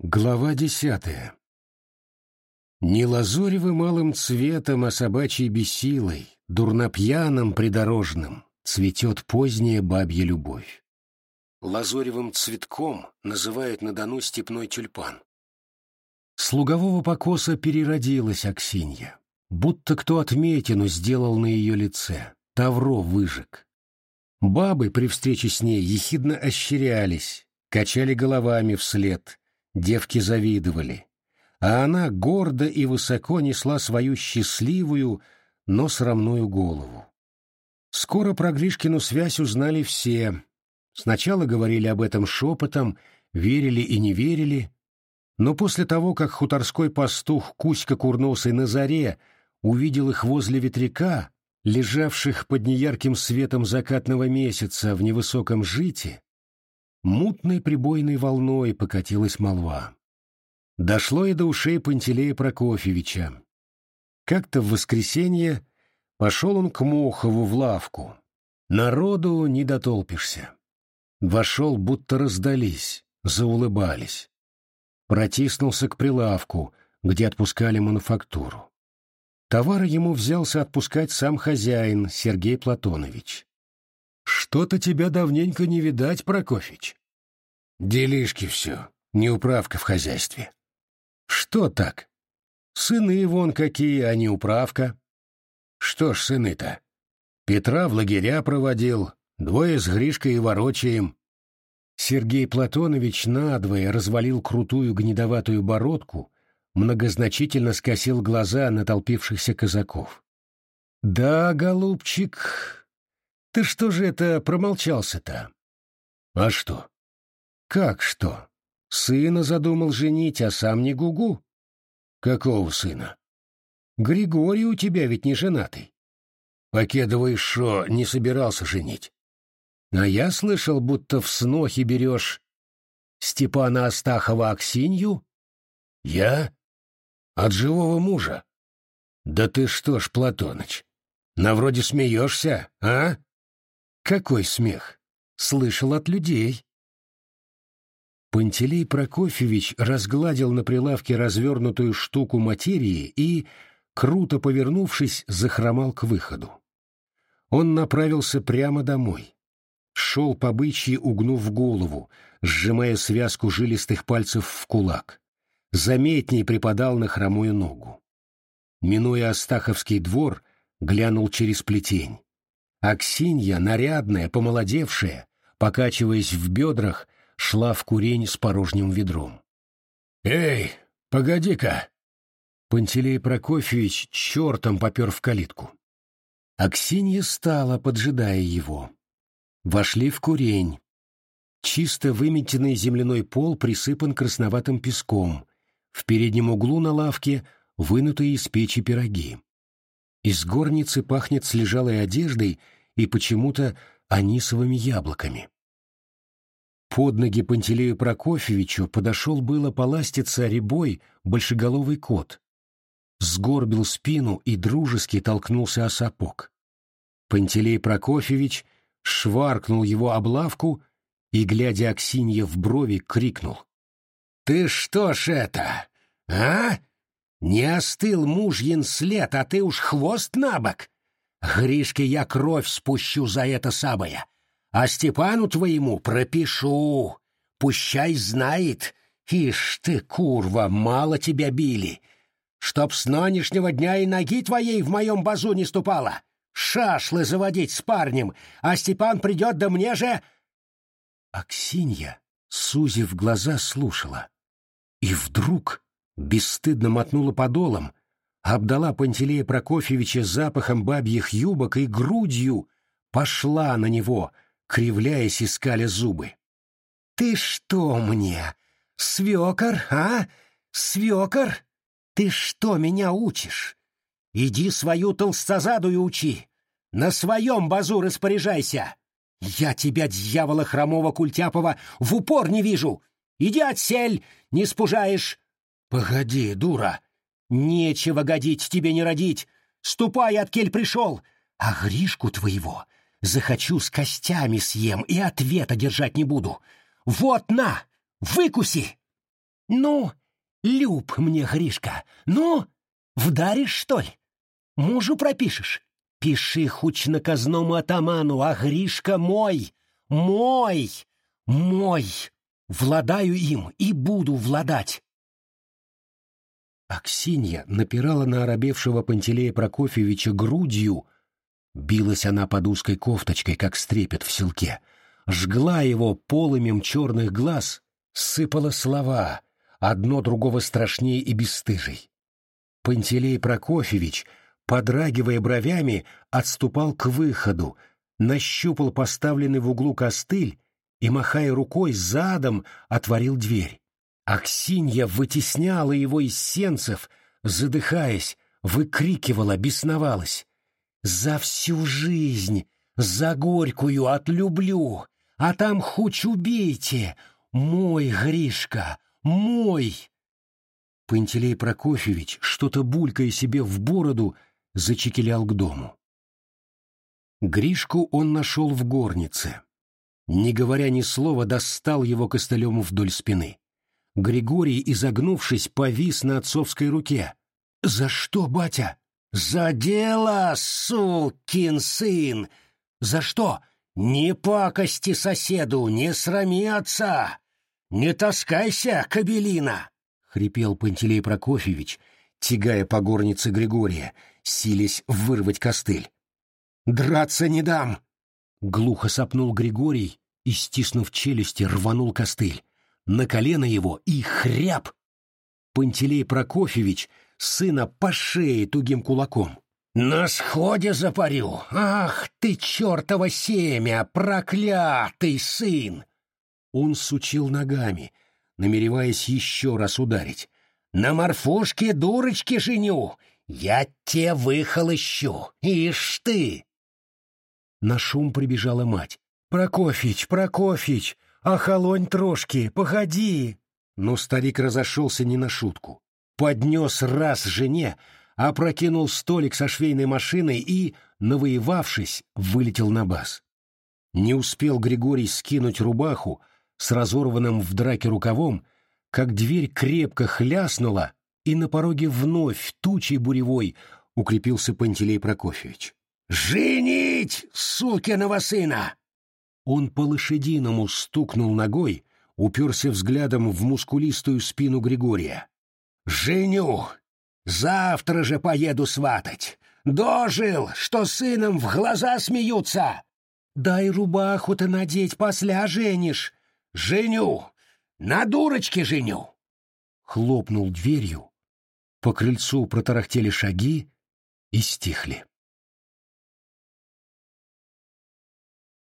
Глава десятая Не лазуревым малым цветом, а собачьей бесилой, дурнопьяным придорожным, цветет поздняя бабья любовь. Лазоревым цветком называют на Дону степной тюльпан. С лугового покоса переродилась Аксинья, будто кто отметину сделал на ее лице, тавро выжег. Бабы при встрече с ней ехидно ощерялись, качали головами вслед, девки завидовали. А она гордо и высоко несла свою счастливую, но срамную голову. Скоро про Гришкину связь узнали все. Сначала говорили об этом шепотом, верили и не верили, но после того, как хуторской пастух Кузька Курносый на заре увидел их возле ветряка, лежавших под неярким светом закатного месяца в невысоком жите, мутной прибойной волной покатилась молва. Дошло и до ушей Пантелея Прокофьевича. Как-то в воскресенье пошел он к Мохову в лавку. Народу не дотолпишься. Вошел, будто раздались, заулыбались. Протиснулся к прилавку, где отпускали мануфактуру. Товары ему взялся отпускать сам хозяин Сергей Платонович. «Что-то тебя давненько не видать, Прокофич». «Делишки все, неуправка в хозяйстве». «Что так? Сыны вон какие, а не управка». «Что ж сыны-то? Петра в лагеря проводил, двое с Гришкой и ворочаем». Сергей Платонович надвое развалил крутую гнедоватую бородку, многозначительно скосил глаза на толпившихся казаков. «Да, голубчик, ты что же это промолчался-то? А что? Как что? Сына задумал женить, а сам не гугу? Какого сына? Григорий у тебя ведь не женатый. Покедовый шо не собирался женить. А я слышал, будто в снохе берешь Степана Астахова Аксинью? Я? От живого мужа? Да ты что ж, Платоныч, на вроде смеешься, а? Какой смех? Слышал от людей. Пантелей Прокофьевич разгладил на прилавке развернутую штуку материи и, круто повернувшись, захромал к выходу. Он направился прямо домой. Шел по бычьи, угнув голову, сжимая связку жилистых пальцев в кулак. Заметней припадал на хромую ногу. Минуя Астаховский двор, глянул через плетень. Аксинья, нарядная, помолодевшая, покачиваясь в бедрах, шла в курень с порожним ведром. «Эй, погоди-ка!» Пантелей Прокофьевич чертом попер в калитку. Аксинья стала, поджидая его. Вошли в курень. Чисто выметенный земляной пол присыпан красноватым песком. В переднем углу на лавке вынутые из печи пироги. Из горницы пахнет слежалой одеждой и почему-то анисовыми яблоками. Под ноги Пантелею Прокофьевичу подошел было поластиться рябой большеголовый кот. Сгорбил спину и дружески толкнулся о сапог. Пантелей Прокофьевич шваркнул его об лавку и, глядя Аксинье в брови, крикнул. «Ты что ж это, а? Не остыл мужьин след, а ты уж хвост на бок. Гришке я кровь спущу за это самое, а Степану твоему пропишу. Пущай знает. Ишь ты, курва, мало тебя били. Чтоб с нынешнего дня и ноги твоей в моем базу не ступала. Шашлы заводить с парнем, а Степан придет, да мне же... Аксинья, сузив глаза, слушала. И вдруг бесстыдно мотнула подолом, обдала Пантелея Прокофьевича запахом бабьих юбок и грудью пошла на него, кривляясь и скаля зубы. «Ты что мне, свекор, а? Свекор? Ты что меня учишь? Иди свою толстозадую учи, на своем базу распоряжайся. Я тебя, дьявола хромого Культяпова, в упор не вижу. Иди отсель, не спужаешь, «Погоди, дура! Нечего годить тебе не родить! Ступай, от кель пришел! А Гришку твоего захочу с костями съем и ответа держать не буду! Вот на! Выкуси!» Ну, люб мне, Гришка, ну, вдаришь, что ли? Мужу пропишешь? Пиши хуч наказному атаману, а Гришка мой, мой, мой. Владаю им и буду владать. Аксинья напирала на оробевшего Пантелея Прокофьевича грудью, билась она под узкой кофточкой, как стрепет в селке, жгла его полымем черных глаз, сыпала слова, одно другого страшнее и бесстыжей. Пантелей Прокофьевич, подрагивая бровями, отступал к выходу, нащупал поставленный в углу костыль и, махая рукой, задом отворил дверь. Аксинья вытесняла его из сенцев, задыхаясь, выкрикивала, бесновалась. «За всю жизнь, за горькую отлюблю, а там хоть убейте! Мой, Гришка, мой!» Пантелей Прокофьевич, что-то булькая себе в бороду, зачекелял к дому. Гришку он нашел в горнице. Не говоря ни слова, достал его костылем вдоль спины. Григорий, изогнувшись, повис на отцовской руке. «За что, батя?» «За дело, сукин сын!» «За что?» «Не пакости соседу, не срами отца! Не таскайся, кабелина!» — хрипел Пантелей Прокофьевич, тягая по горнице Григория, силясь вырвать костыль. «Драться не дам!» — глухо сопнул Григорий и, стиснув челюсти, рванул костыль на колено его и хряб. Пантелей Прокофьевич сына по шее тугим кулаком. «На сходе запарю! Ах ты, чертово семя, проклятый сын!» Он сучил ногами, намереваясь еще раз ударить. «На морфушке дурочки женю! Я те выхолощу! Ишь ты!» На шум прибежала мать. «Прокофьич, Прокофьич, «Охолонь трошки, погоди!» Но старик разошелся не на шутку. Поднес раз жене, опрокинул столик со швейной машиной и, навоевавшись, вылетел на бас. Не успел Григорий скинуть рубаху с разорванным в драке рукавом, как дверь крепко хляснула, и на пороге вновь тучей буревой укрепился Пантелей Прокофьевич. «Женить, сукиного сына! Он по-лошадиному стукнул ногой, уперся взглядом в мускулистую спину Григория. «Женю! Завтра же поеду сватать! Дожил, что сыном в глаза смеются! Дай рубаху-то надеть, после женишь! Женю! На дурочке женю!» Хлопнул дверью, по крыльцу протарахтели шаги и стихли.